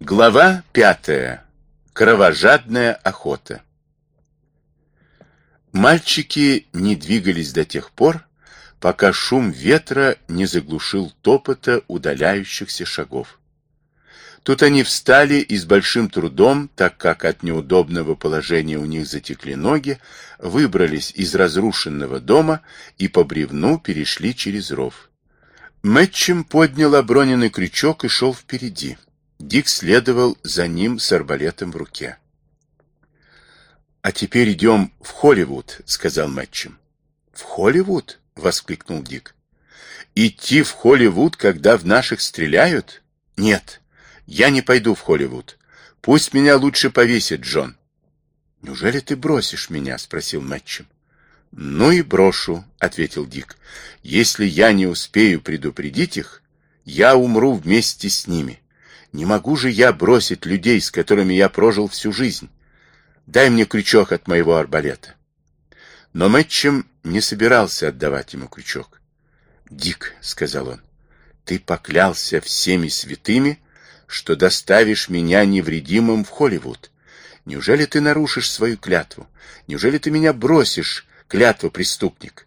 Глава пятая. Кровожадная охота. Мальчики не двигались до тех пор, пока шум ветра не заглушил топота удаляющихся шагов. Тут они встали и с большим трудом, так как от неудобного положения у них затекли ноги, выбрались из разрушенного дома и по бревну перешли через ров. Мэтчем поднял оброненный крючок и шел впереди. Дик следовал за ним с арбалетом в руке. — А теперь идем в Холливуд, — сказал Мэтчем. — В Холливуд? — воскликнул Дик. — Идти в Холливуд, когда в наших стреляют? — Нет, я не пойду в Холливуд. Пусть меня лучше повесит Джон. — Неужели ты бросишь меня? — спросил Мэтчем. — Ну и брошу, — ответил Дик. — Если я не успею предупредить их, я умру вместе с ними. Не могу же я бросить людей, с которыми я прожил всю жизнь. Дай мне крючок от моего арбалета. Но Мэтчем не собирался отдавать ему крючок. «Дик», — сказал он, — «ты поклялся всеми святыми, что доставишь меня невредимым в Холливуд. Неужели ты нарушишь свою клятву? Неужели ты меня бросишь, клятву преступник?»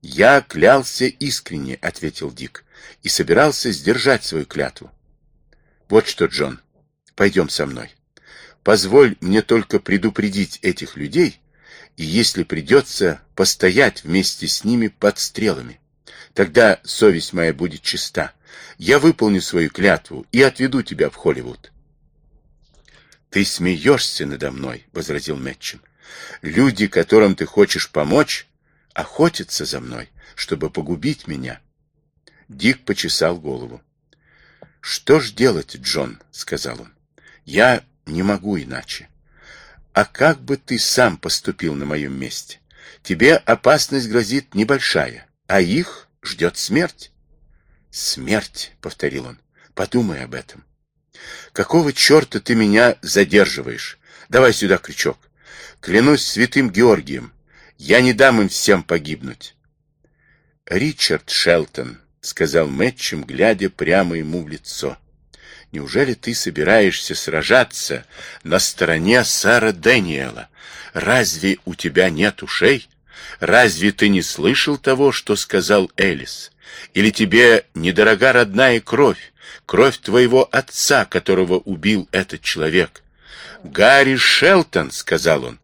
«Я клялся искренне», — ответил Дик, — «и собирался сдержать свою клятву. Вот что, Джон, пойдем со мной. Позволь мне только предупредить этих людей, и если придется, постоять вместе с ними под стрелами. Тогда совесть моя будет чиста. Я выполню свою клятву и отведу тебя в Холливуд. — Ты смеешься надо мной, — возразил Мэтчем. — Люди, которым ты хочешь помочь, охотятся за мной, чтобы погубить меня. Дик почесал голову. «Что ж делать, Джон?» — сказал он. «Я не могу иначе. А как бы ты сам поступил на моем месте? Тебе опасность грозит небольшая, а их ждет смерть». «Смерть», — повторил он, — «подумай об этом». «Какого черта ты меня задерживаешь? Давай сюда крючок. Клянусь святым Георгием, я не дам им всем погибнуть». Ричард Шелтон — сказал Мэтчем, глядя прямо ему в лицо. «Неужели ты собираешься сражаться на стороне Сара Дэниела? Разве у тебя нет ушей? Разве ты не слышал того, что сказал Элис? Или тебе недорога родная кровь, кровь твоего отца, которого убил этот человек?» «Гарри Шелтон», — сказал он,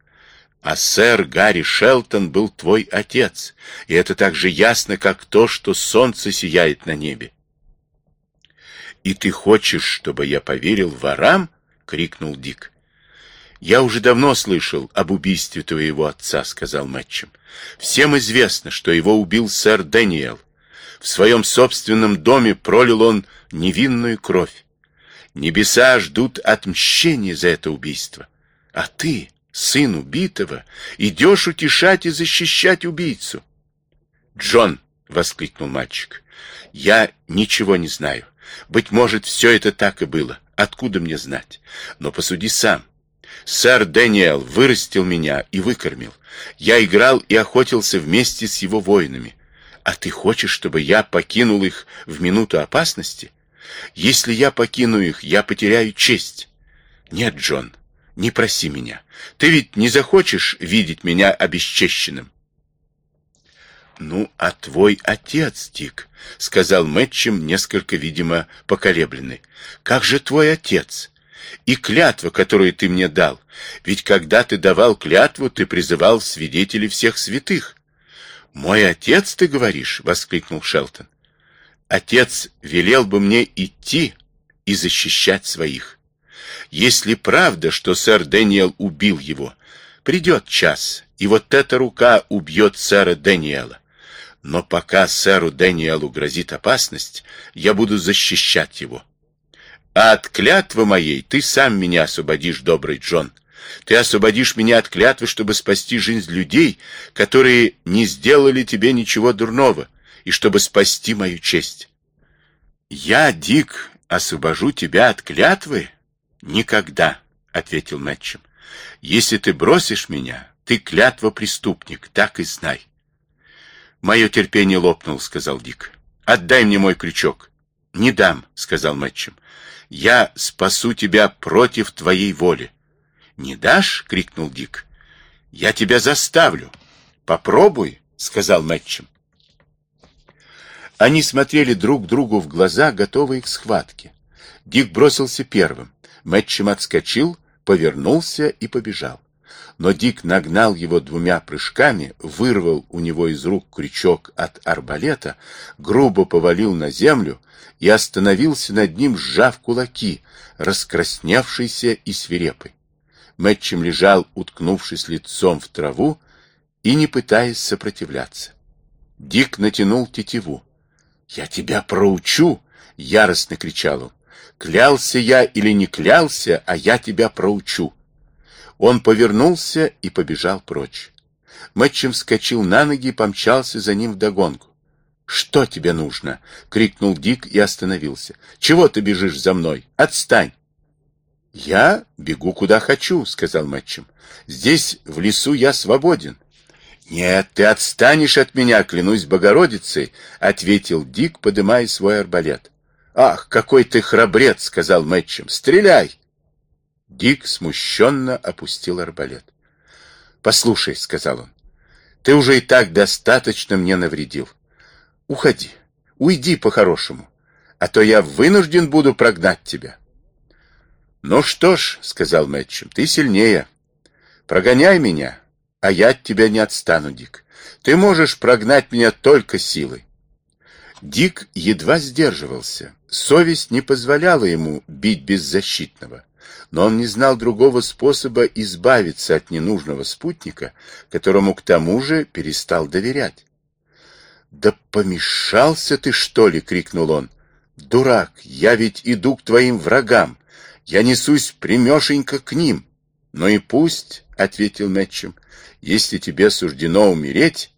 а сэр Гарри Шелтон был твой отец, и это так же ясно, как то, что солнце сияет на небе. «И ты хочешь, чтобы я поверил ворам?» — крикнул Дик. «Я уже давно слышал об убийстве твоего отца», — сказал Мэтчем. «Всем известно, что его убил сэр Дэниел. В своем собственном доме пролил он невинную кровь. Небеса ждут отмщения за это убийство. А ты...» сын убитого, идешь утешать и защищать убийцу. «Джон!» — воскликнул мальчик. «Я ничего не знаю. Быть может, все это так и было. Откуда мне знать? Но посуди сам. Сэр Дэниел вырастил меня и выкормил. Я играл и охотился вместе с его воинами. А ты хочешь, чтобы я покинул их в минуту опасности? Если я покину их, я потеряю честь. Нет, Джон, не проси меня. Ты ведь не захочешь видеть меня обесчещенным. «Ну, а твой отец, Дик», — сказал Мэтчем, несколько, видимо, поколебленный. «Как же твой отец? И клятва, которую ты мне дал. Ведь когда ты давал клятву, ты призывал свидетелей всех святых». «Мой отец, ты говоришь?» — воскликнул Шелтон. «Отец велел бы мне идти и защищать своих. Если правда, что сэр Дэниел убил его, придет час, и вот эта рука убьет сэра Дэниела. Но пока сэру Дэниелу грозит опасность, я буду защищать его. А от клятвы моей ты сам меня освободишь, добрый Джон. Ты освободишь меня от клятвы, чтобы спасти жизнь людей, которые не сделали тебе ничего дурного, и чтобы спасти мою честь. Я, Дик, освобожу тебя от клятвы? «Никогда», — ответил Мэтчем. «Если ты бросишь меня, ты клятва преступник, так и знай». «Мое терпение лопнул», — сказал Дик. «Отдай мне мой крючок». Не дам, сказал Мэтчем. Я спасу тебя против твоей воли. Не дашь? крикнул Дик. Я тебя заставлю. Попробуй, сказал Мэтчем. Они смотрели друг другу в глаза, готовые к схватке. Дик бросился первым. Мэтчем отскочил, повернулся и побежал. Но Дик нагнал его двумя прыжками, вырвал у него из рук крючок от арбалета, грубо повалил на землю и остановился над ним, сжав кулаки, раскрасневшийся и свирепый. Мэтчем лежал, уткнувшись лицом в траву и не пытаясь сопротивляться. Дик натянул тетиву. «Я тебя проучу!» — яростно кричал он. «Клялся я или не клялся, а я тебя проучу!» Он повернулся и побежал прочь. Мэтчем вскочил на ноги и помчался за ним вдогонку. «Что тебе нужно?» — крикнул Дик и остановился. «Чего ты бежишь за мной? Отстань!» «Я бегу куда хочу», — сказал Мэтчем. «Здесь, в лесу, я свободен». «Нет, ты отстанешь от меня, клянусь Богородицей», — ответил Дик, подымая свой арбалет. «Ах, какой ты храбрец!» — сказал Мэтчем. «Стреляй!» Дик смущенно опустил арбалет. «Послушай», — сказал он, — «ты уже и так достаточно мне навредил. Уходи, уйди по-хорошему, а то я вынужден буду прогнать тебя». «Ну что ж», — сказал Мэтчем, — «ты сильнее. Прогоняй меня, а я от тебя не отстану, Дик. Ты можешь прогнать меня только силой». Дик едва сдерживался. Совесть не позволяла ему бить беззащитного но он не знал другого способа избавиться от ненужного спутника, которому к тому же перестал доверять. «Да помешался ты, что ли?» — крикнул он. «Дурак, я ведь иду к твоим врагам. Я несусь примешенько к ним». «Ну и пусть», — ответил Мэтчем, — «если тебе суждено умереть,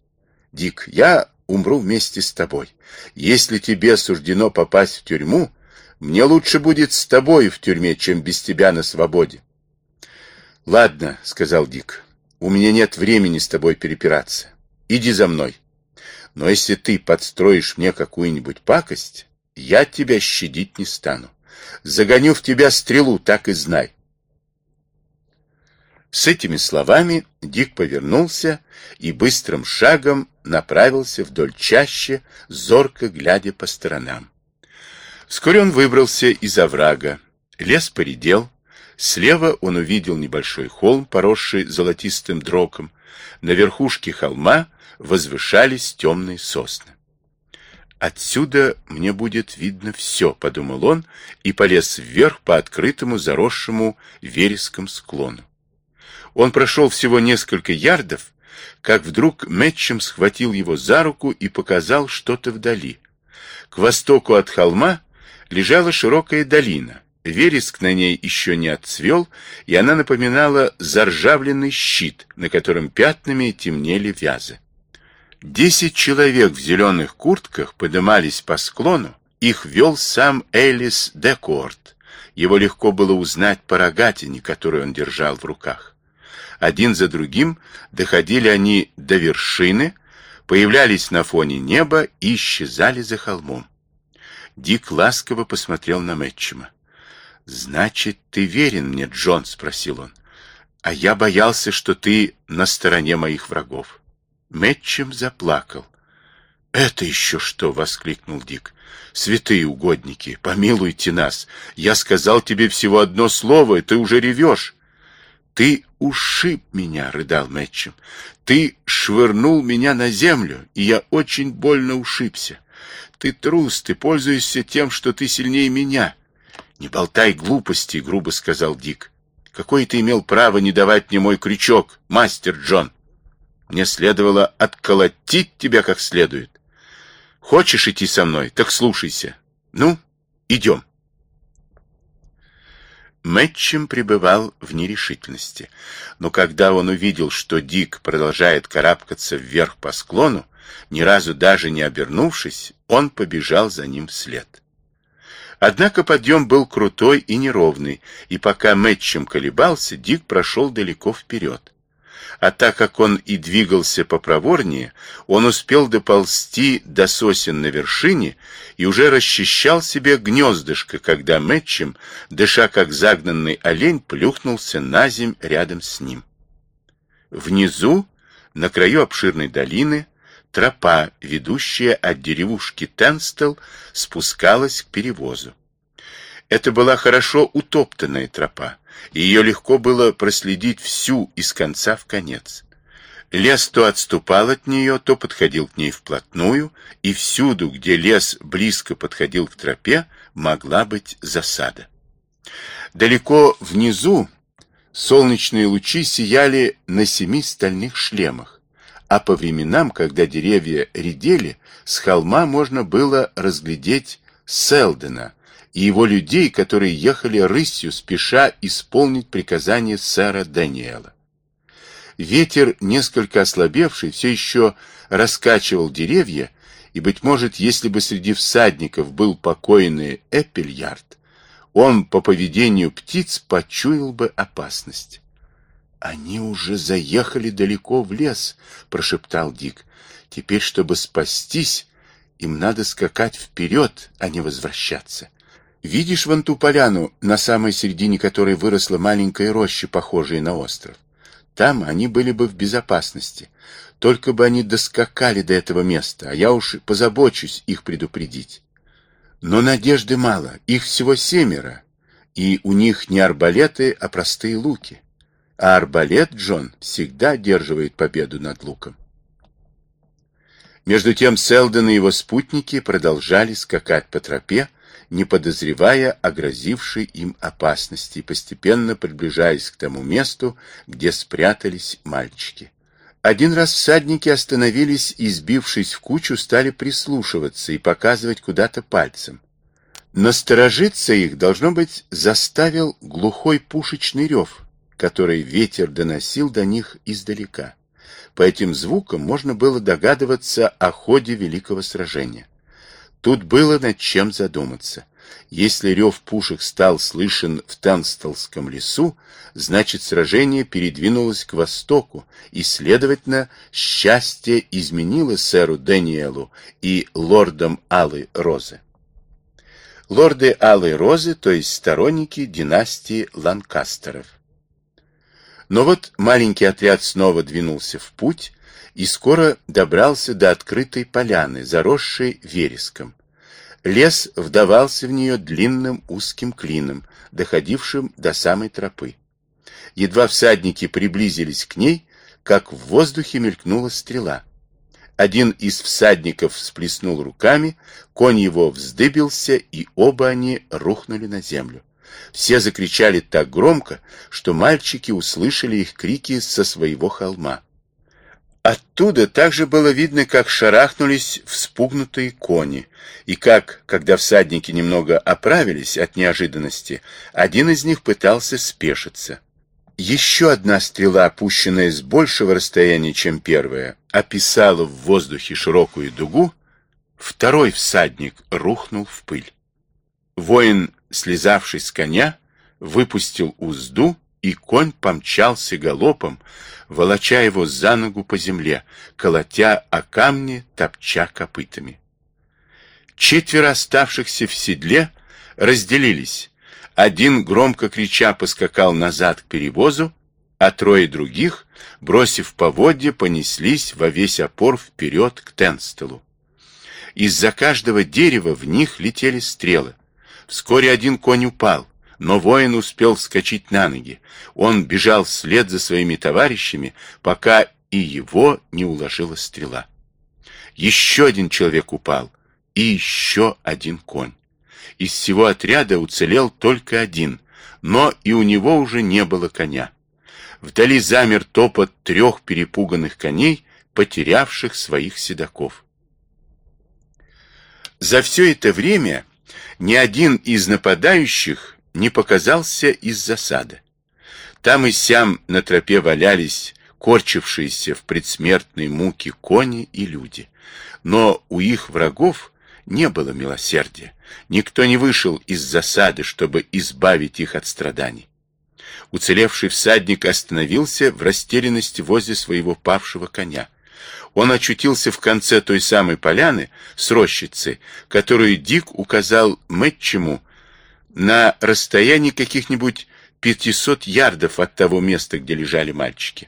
Дик, я умру вместе с тобой. Если тебе суждено попасть в тюрьму, мне лучше будет с тобой в тюрьме, чем без тебя на свободе. — Ладно, — сказал Дик, — у меня нет времени с тобой перепираться. Иди за мной. Но если ты подстроишь мне какую-нибудь пакость, я тебя щадить не стану. Загоню в тебя стрелу, так и знай. С этими словами Дик повернулся и быстрым шагом направился вдоль чаще, зорко глядя по сторонам. Вскоре он выбрался из оврага. Лес поредел. Слева он увидел небольшой холм, поросший золотистым дроком. На верхушке холма возвышались темные сосны. «Отсюда мне будет видно все», — подумал он, и полез вверх по открытому заросшему вереском склону. Он прошел всего несколько ярдов, как вдруг Мэтчем схватил его за руку и показал что-то вдали. К востоку от холма лежала широкая долина. Вереск на ней еще не отцвел, и она напоминала заржавленный щит, на котором пятнами темнели вязы. Десять человек в зеленых куртках подымались по склону, их вел сам Элис Декорт. Его легко было узнать по рогатине, которую он держал в руках. Один за другим доходили они до вершины, появлялись на фоне неба и исчезали за холмом. Дик ласково посмотрел на Мэтчема. «Значит, ты верен мне, Джон?» — спросил он. «А я боялся, что ты на стороне моих врагов». Мэтчем заплакал. «Это еще что?» — воскликнул Дик. «Святые угодники, помилуйте нас. Я сказал тебе всего одно слово, и ты уже ревешь». «Ты ушиб меня», — рыдал Мэтчем. «Ты швырнул меня на землю, и я очень больно ушибся. Ты трус, ты пользуешься тем, что ты сильнее меня. Не болтай глупости, грубо сказал Дик. Какое ты имел право не давать мне мой крючок, мастер Джон? Мне следовало отколотить тебя как следует. Хочешь идти со мной, так слушайся. Ну, идем. Мэтчем пребывал в нерешительности, но когда он увидел, что Дик продолжает карабкаться вверх по склону, ни разу даже не обернувшись, он побежал за ним вслед. Однако подъем был крутой и неровный, и пока Мэтчем колебался, Дик прошел далеко вперед. А так как он и двигался попроворнее, он успел доползти до сосен на вершине и уже расчищал себе гнездышко, когда Мэтчем, дыша как загнанный олень, плюхнулся на земь рядом с ним. Внизу, на краю обширной долины, тропа, ведущая от деревушки Тенстел, спускалась к перевозу. Это была хорошо утоптанная тропа, и ее легко было проследить всю из конца в конец. Лес то отступал от нее, то подходил к ней вплотную, и всюду, где лес близко подходил к тропе, могла быть засада. Далеко внизу солнечные лучи сияли на семи стальных шлемах, а по временам, когда деревья редели, с холма можно было разглядеть Селдена, и его людей, которые ехали рысью, спеша исполнить приказание сэра Даниэла. Ветер, несколько ослабевший, все еще раскачивал деревья, и, быть может, если бы среди всадников был покойный Эппельярд, он по поведению птиц почуял бы опасность. «Они уже заехали далеко в лес», — прошептал Дик. «Теперь, чтобы спастись, им надо скакать вперед, а не возвращаться. Видишь вон ту поляну, на самой середине которой выросла маленькая роща, похожая на остров? Там они были бы в безопасности. Только бы они доскакали до этого места, а я уж позабочусь их предупредить. Но надежды мало, их всего семеро, и у них не арбалеты, а простые луки. А арбалет, Джон, всегда одерживает победу над луком. Между тем Селдон и его спутники продолжали скакать по тропе, не подозревая о грозившей им опасности, постепенно приближаясь к тому месту, где спрятались мальчики. Один раз всадники остановились и, сбившись в кучу, стали прислушиваться и показывать куда-то пальцем. Насторожиться их, должно быть, заставил глухой пушечный рев, который ветер доносил до них издалека. По этим звукам можно было догадываться о ходе великого сражения. Тут было над чем задуматься. Если рев пушек стал слышен в Танстолском лесу, значит сражение передвинулось к востоку, и, следовательно, счастье изменило сэру Дэниелу и лордам Алой Розы. Лорды Алой Розы, то есть сторонники династии Ланкастеров. Но вот маленький отряд снова двинулся в путь, и скоро добрался до открытой поляны, заросшей вереском. Лес вдавался в нее длинным узким клином, доходившим до самой тропы. Едва всадники приблизились к ней, как в воздухе мелькнула стрела. Один из всадников всплеснул руками, конь его вздыбился, и оба они рухнули на землю. Все закричали так громко, что мальчики услышали их крики со своего холма. Оттуда также было видно, как шарахнулись вспугнутые кони, и как, когда всадники немного оправились от неожиданности, один из них пытался спешиться. Еще одна стрела, опущенная с большего расстояния, чем первая, описала в воздухе широкую дугу, второй всадник рухнул в пыль. Воин, слезавший с коня, выпустил узду, и конь помчался галопом, волоча его за ногу по земле, колотя о камни, топча копытами. Четверо оставшихся в седле разделились. Один, громко крича, поскакал назад к перевозу, а трое других, бросив поводья, понеслись во весь опор вперед к Тенстелу. Из-за каждого дерева в них летели стрелы. Вскоре один конь упал, но воин успел вскочить на ноги. Он бежал вслед за своими товарищами, пока и его не уложила стрела. Еще один человек упал, и еще один конь. Из всего отряда уцелел только один, но и у него уже не было коня. Вдали замер топот трех перепуганных коней, потерявших своих седаков. За все это время ни один из нападающих не показался из засады. Там и сям на тропе валялись корчившиеся в предсмертной муке кони и люди. Но у их врагов не было милосердия. Никто не вышел из засады, чтобы избавить их от страданий. Уцелевший всадник остановился в растерянности возле своего павшего коня. Он очутился в конце той самой поляны с рощицей, которую Дик указал Мэтчему на расстоянии каких-нибудь 500 ярдов от того места, где лежали мальчики.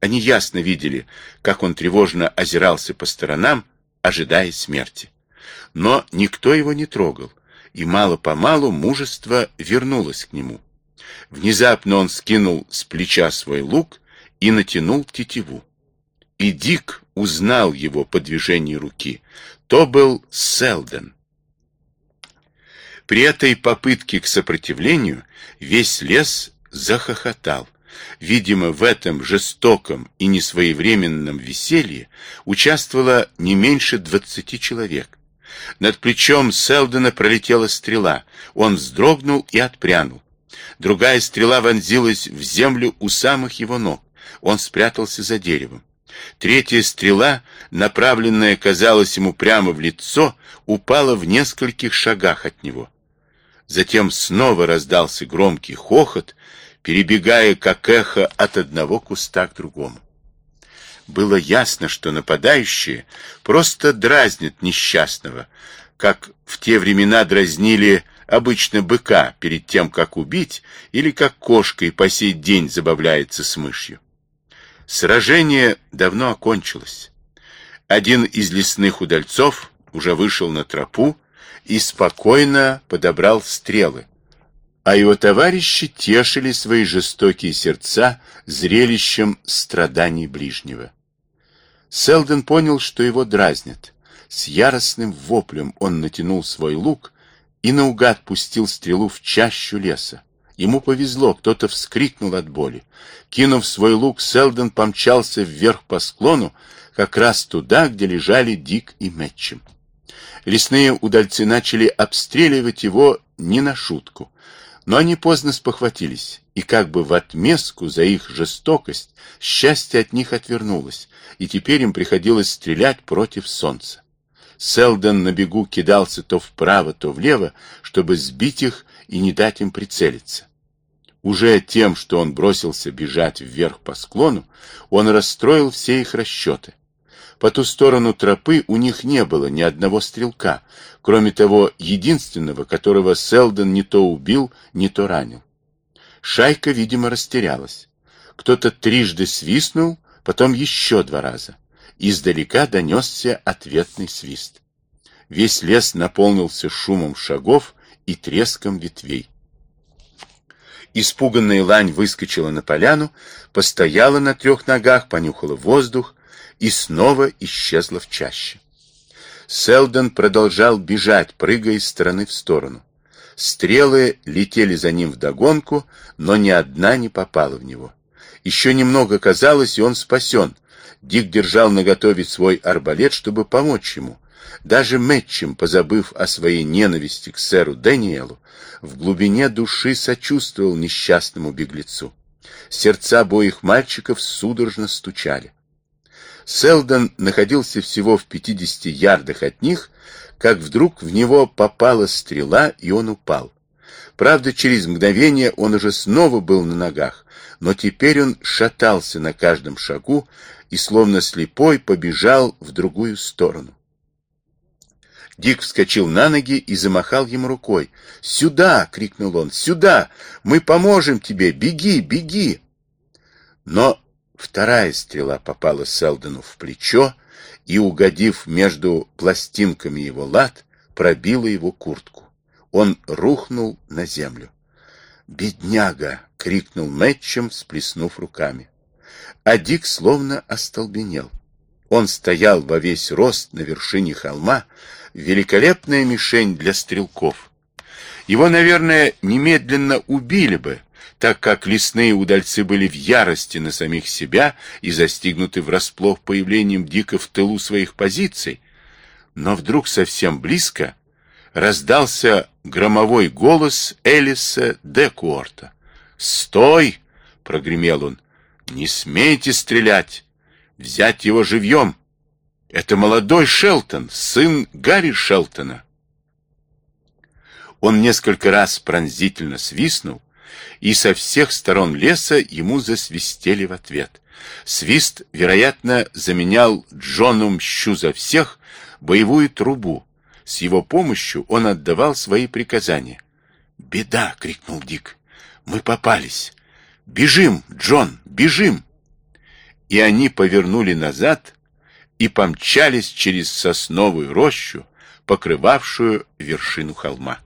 Они ясно видели, как он тревожно озирался по сторонам, ожидая смерти. Но никто его не трогал, и мало-помалу мужество вернулось к нему. Внезапно он скинул с плеча свой лук и натянул тетиву. И Дик узнал его по движению руки. То был Селден. При этой попытке к сопротивлению весь лес захохотал. Видимо, в этом жестоком и несвоевременном веселье участвовало не меньше двадцати человек. Над плечом Селдена пролетела стрела. Он вздрогнул и отпрянул. Другая стрела вонзилась в землю у самых его ног. Он спрятался за деревом. Третья стрела, направленная, казалось ему прямо в лицо, упала в нескольких шагах от него. Затем снова раздался громкий хохот, перебегая как эхо от одного куста к другому. Было ясно, что нападающие просто дразнят несчастного, как в те времена дразнили обычно быка перед тем, как убить, или как кошка и по сей день забавляется с мышью. Сражение давно окончилось. Один из лесных удальцов уже вышел на тропу и спокойно подобрал стрелы, а его товарищи тешили свои жестокие сердца зрелищем страданий ближнего. Селден понял, что его дразнят. С яростным воплем он натянул свой лук и наугад пустил стрелу в чащу леса. Ему повезло, кто-то вскрикнул от боли. Кинув свой лук, Селден помчался вверх по склону, как раз туда, где лежали Дик и Мэтчем. Лесные удальцы начали обстреливать его не на шутку. Но они поздно спохватились, и как бы в отместку за их жестокость счастье от них отвернулось, и теперь им приходилось стрелять против солнца. Селдон на бегу кидался то вправо, то влево, чтобы сбить их и не дать им прицелиться. Уже тем, что он бросился бежать вверх по склону, он расстроил все их расчеты. По ту сторону тропы у них не было ни одного стрелка, кроме того единственного, которого Селдон не то убил, не то ранил. Шайка, видимо, растерялась. Кто-то трижды свистнул, потом еще два раза. Издалека донесся ответный свист. Весь лес наполнился шумом шагов и треском ветвей. Испуганная лань выскочила на поляну, постояла на трех ногах, понюхала воздух, и снова исчезла в чаще. Селдон продолжал бежать, прыгая из стороны в сторону. Стрелы летели за ним вдогонку, но ни одна не попала в него. Еще немного казалось, и он спасен. Дик держал наготове свой арбалет, чтобы помочь ему. Даже Мэтчем, позабыв о своей ненависти к сэру Дэниелу, в глубине души сочувствовал несчастному беглецу. Сердца обоих мальчиков судорожно стучали. Селдон находился всего в 50 ярдах от них, как вдруг в него попала стрела, и он упал. Правда, через мгновение он уже снова был на ногах, но теперь он шатался на каждом шагу и, словно слепой, побежал в другую сторону. Дик вскочил на ноги и замахал ему рукой. «Сюда!» — крикнул он. «Сюда! Мы поможем тебе! Беги, беги!» Но Вторая стрела попала Селдону в плечо и, угодив между пластинками его лад, пробила его куртку. Он рухнул на землю. «Бедняга!» — крикнул Мэтчем, всплеснув руками. А Дик словно остолбенел. Он стоял во весь рост на вершине холма, великолепная мишень для стрелков. Его, наверное, немедленно убили бы, так как лесные удальцы были в ярости на самих себя и застигнуты врасплох появлением Дика в тылу своих позиций, но вдруг совсем близко раздался громовой голос Элиса Декуорта. «Стой!» — прогремел он. «Не смейте стрелять! Взять его живьем! Это молодой Шелтон, сын Гарри Шелтона!» Он несколько раз пронзительно свистнул, и со всех сторон леса ему засвистели в ответ. Свист, вероятно, заменял Джону мщу за всех боевую трубу. С его помощью он отдавал свои приказания. «Беда!» — крикнул Дик. «Мы попались! Бежим, Джон, бежим!» И они повернули назад и помчались через сосновую рощу, покрывавшую вершину холма.